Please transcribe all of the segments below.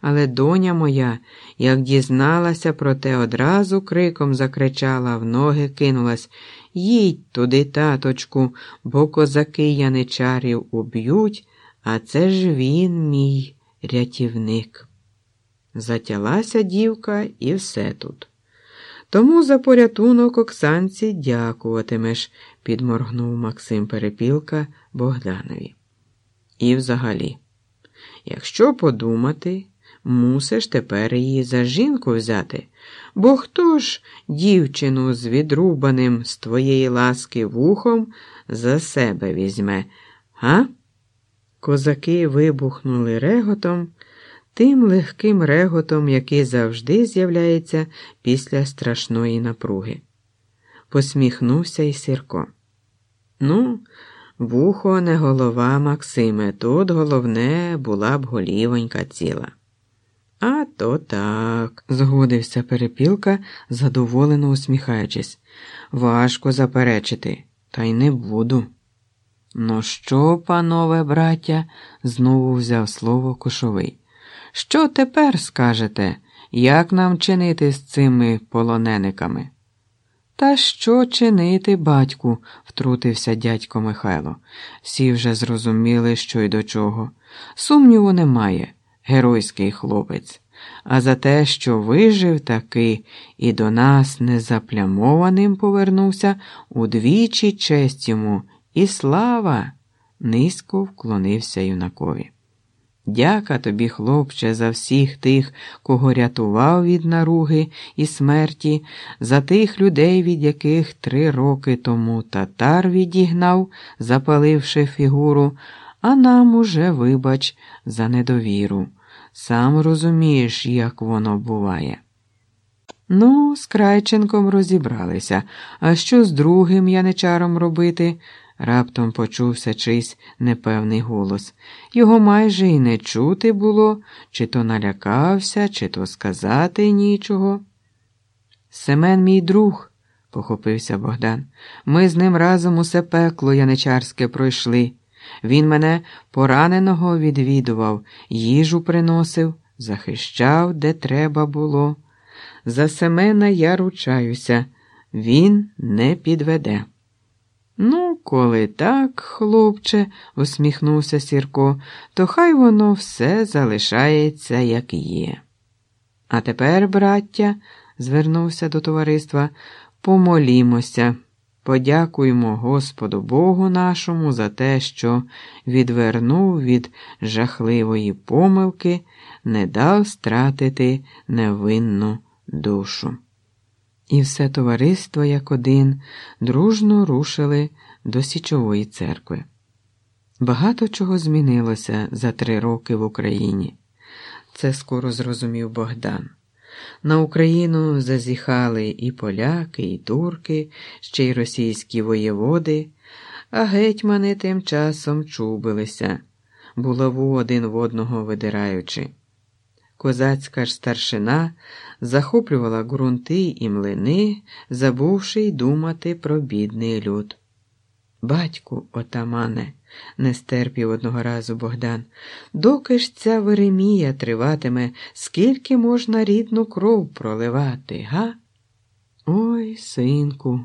Але доня моя, як дізналася про те, одразу криком закричала, в ноги кинулась Їдь туди, таточку, бо козаки яничарів уб'ють, а це ж він, мій рятівник. Затялася дівка і все тут. Тому за порятунок Оксанці дякуватимеш, підморгнув Максим Перепілка Богданові. І взагалі, якщо подумати, мусиш тепер її за жінку взяти, бо хто ж дівчину з відрубаним з твоєї ласки вухом за себе візьме, га? Козаки вибухнули реготом тим легким реготом, який завжди з'являється після страшної напруги. Посміхнувся й Сірко. Ну, вухо не голова, Максиме, тут головне була б голівонька ціла. А то так, згодився перепілка, задоволено усміхаючись. Важко заперечити, та й не буду. Ну що, панове браття, знову взяв слово кошовий. Що тепер скажете, як нам чинити з цими полонениками? Та що чинити, батьку, втрутився дядько Михайло. Всі вже зрозуміли, що й до чого. Сумніву немає, геройський хлопець. А за те, що вижив таки і до нас незаплямованим повернувся, удвічі честь йому і слава, низько вклонився юнакові. Дяка тобі, хлопче, за всіх тих, кого рятував від наруги і смерті, за тих людей, від яких три роки тому татар відігнав, запаливши фігуру, а нам уже, вибач, за недовіру. Сам розумієш, як воно буває. Ну, з Крайченком розібралися, а що з другим яничаром робити? Раптом почувся чийсь непевний голос. Його майже й не чути було, чи то налякався, чи то сказати нічого. Семен мій друг, похопився Богдан. Ми з ним разом усе пекло яничарське пройшли. Він мене пораненого відвідував, їжу приносив, захищав, де треба було. За Семена я ручаюся, він не підведе. Ну, коли так, хлопче, усміхнувся Сірко, то хай воно все залишається, як є. А тепер, браття, звернувся до товариства, помолімося, подякуємо Господу Богу нашому за те, що відвернув від жахливої помилки, не дав стратити невинну душу. І все товариство, як один, дружно рушили до Січової церкви. Багато чого змінилося за три роки в Україні. Це скоро зрозумів Богдан. На Україну зазіхали і поляки, і турки, ще й російські воєводи, а гетьмани тим часом чубилися, булаву один в одного видираючи. Козацька ж старшина захоплювала ґрунти і млини, забувши й думати про бідний люд. Батьку, отамане, не стерпів одного разу Богдан, доки ж ця Веремія триватиме, скільки можна рідну кров проливати, га? Ой, синку,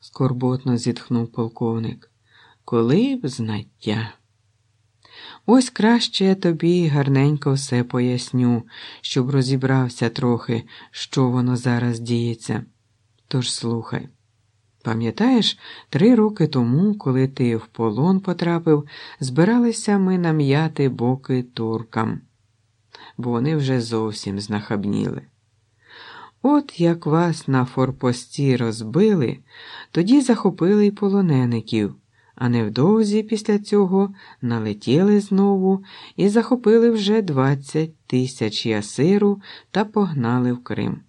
скорботно зітхнув полковник, коли б знаття. Ось краще я тобі гарненько все поясню, щоб розібрався трохи, що воно зараз діється. Тож слухай. Пам'ятаєш, три роки тому, коли ти в полон потрапив, збиралися ми нам'яти боки туркам, бо вони вже зовсім знахабніли. От як вас на форпості розбили, тоді захопили й полонеників а невдовзі після цього налетіли знову і захопили вже двадцять тисяч ясиру та погнали в Крим.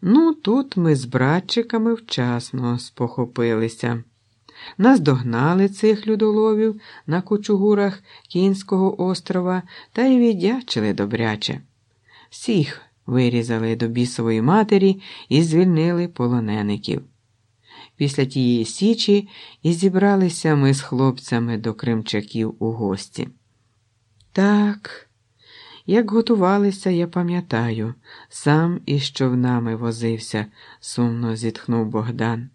Ну, тут ми з братчиками вчасно спохопилися. Наздогнали цих людоловів на кучугурах Кінського острова та й віддячили добряче. Всіх вирізали до бісової матері і звільнили полонеників. Після тієї січі і зібралися ми з хлопцями до кримчаків у гості. Так, Як готувалися, я пам'ятаю, сам із човнами возився, сумно зітхнув Богдан.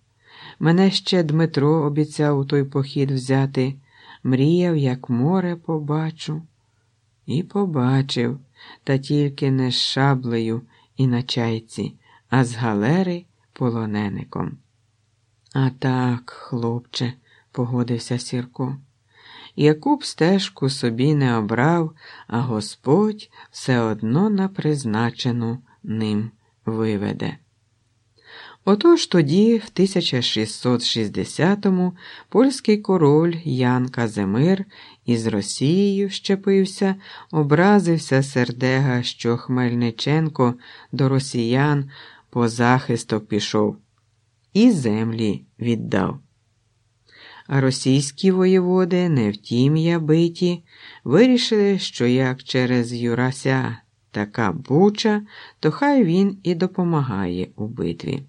Мене ще Дмитро обіцяв у той похід взяти, мріяв, як море побачу. І побачив, та тільки не з шаблею і на чайці, а з галери полонеником. А так, хлопче, погодився Сірко. Яку б стежку собі не обрав, а Господь все одно на призначену ним виведе. Отож тоді, в 1660-му, польський король Ян Казимир із Росією щепився, образився сердега, що Хмельниченко до росіян по захисток пішов, і землі віддав. А російські воєводи, не втім я биті, вирішили, що як через Юрася така буча, то хай він і допомагає у битві.